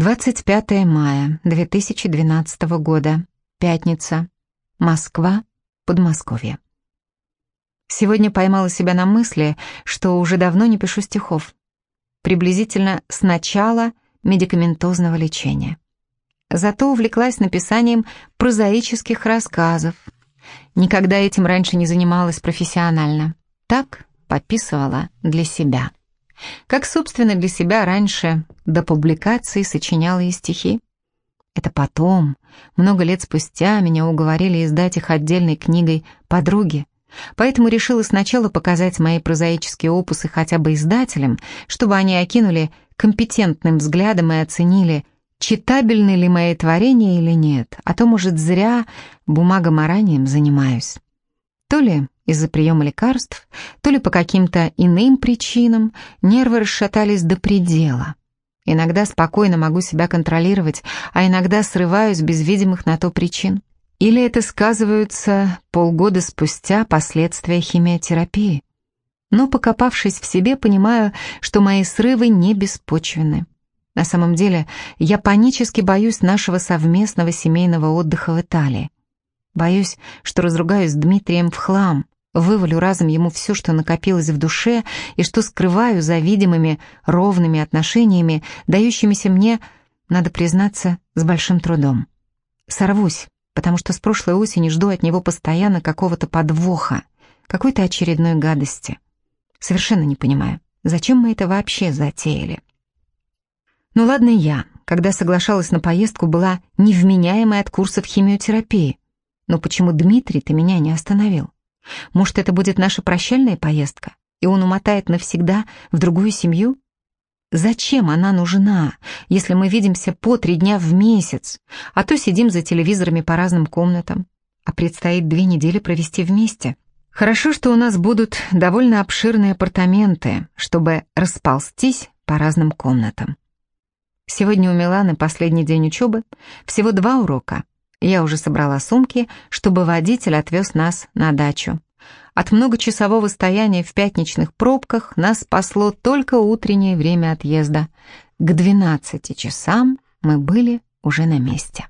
25 мая 2012 года. Пятница. Москва, Подмосковье. Сегодня поймала себя на мысли, что уже давно не пишу стихов. Приблизительно с начала медикаментозного лечения. Зато увлеклась написанием прозаических рассказов. Никогда этим раньше не занималась профессионально. Так пописывала для себя. Как, собственно, для себя раньше до публикации сочиняла и стихи. Это потом, много лет спустя, меня уговорили издать их отдельной книгой подруги, поэтому решила сначала показать мои прозаические опусы хотя бы издателям, чтобы они окинули компетентным взглядом и оценили, читабельны ли мои творения или нет, а то, может, зря бумагоморанием занимаюсь. То ли из-за приема лекарств, то ли по каким-то иным причинам нервы расшатались до предела. Иногда спокойно могу себя контролировать, а иногда срываюсь без видимых на то причин. Или это сказываются полгода спустя последствия химиотерапии. Но, покопавшись в себе, понимаю, что мои срывы не беспочвены. На самом деле, я панически боюсь нашего совместного семейного отдыха в Италии. Боюсь, что разругаюсь с Дмитрием в хлам, вывалю разом ему все, что накопилось в душе, и что скрываю за видимыми ровными отношениями, дающимися мне, надо признаться, с большим трудом. Сорвусь, потому что с прошлой осени жду от него постоянно какого-то подвоха, какой-то очередной гадости. Совершенно не понимаю, зачем мы это вообще затеяли. Ну ладно я, когда соглашалась на поездку, была невменяемой от курсов химиотерапии. Но почему Дмитрий-то меня не остановил? Может, это будет наша прощальная поездка, и он умотает навсегда в другую семью? Зачем она нужна, если мы видимся по три дня в месяц, а то сидим за телевизорами по разным комнатам, а предстоит две недели провести вместе? Хорошо, что у нас будут довольно обширные апартаменты, чтобы расползтись по разным комнатам. Сегодня у Миланы последний день учебы, всего два урока, я уже собрала сумки, чтобы водитель отвез нас на дачу. От многочасового стояния в пятничных пробках нас спасло только утреннее время отъезда. К 12 часам мы были уже на месте.